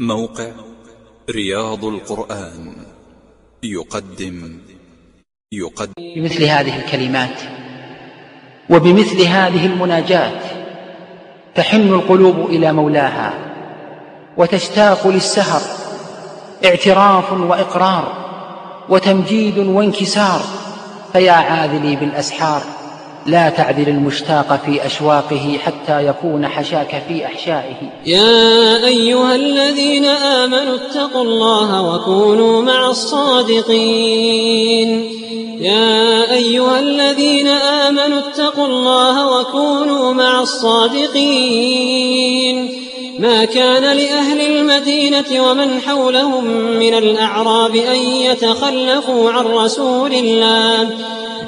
موقع رياض القرآن. يقدم. يقدم. بمثل هذه الكلمات وبمثل هذه المناجات تحن القلوب إلى مولاها وتشتاق للسهر اعتراف وإقرار وتمجيد وانكسار. فيا عاذلي بالأسحار. لا تعذل المشتاق في أشواقه حتى يكون حشاك في أحشائه. يا أيها الذين آمنوا اتقوا الله وكونوا مع الصادقين. يا أيها الذين آمنوا اتقوا الله وكونوا مع الصادقين. ما كان لأهل المدينة ومن حولهم من الأعراب أن يتخلفوا عن رسول الله.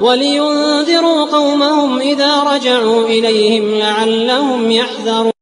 ولينذروا قومهم إذا رجعوا إليهم لعلهم يحذرون.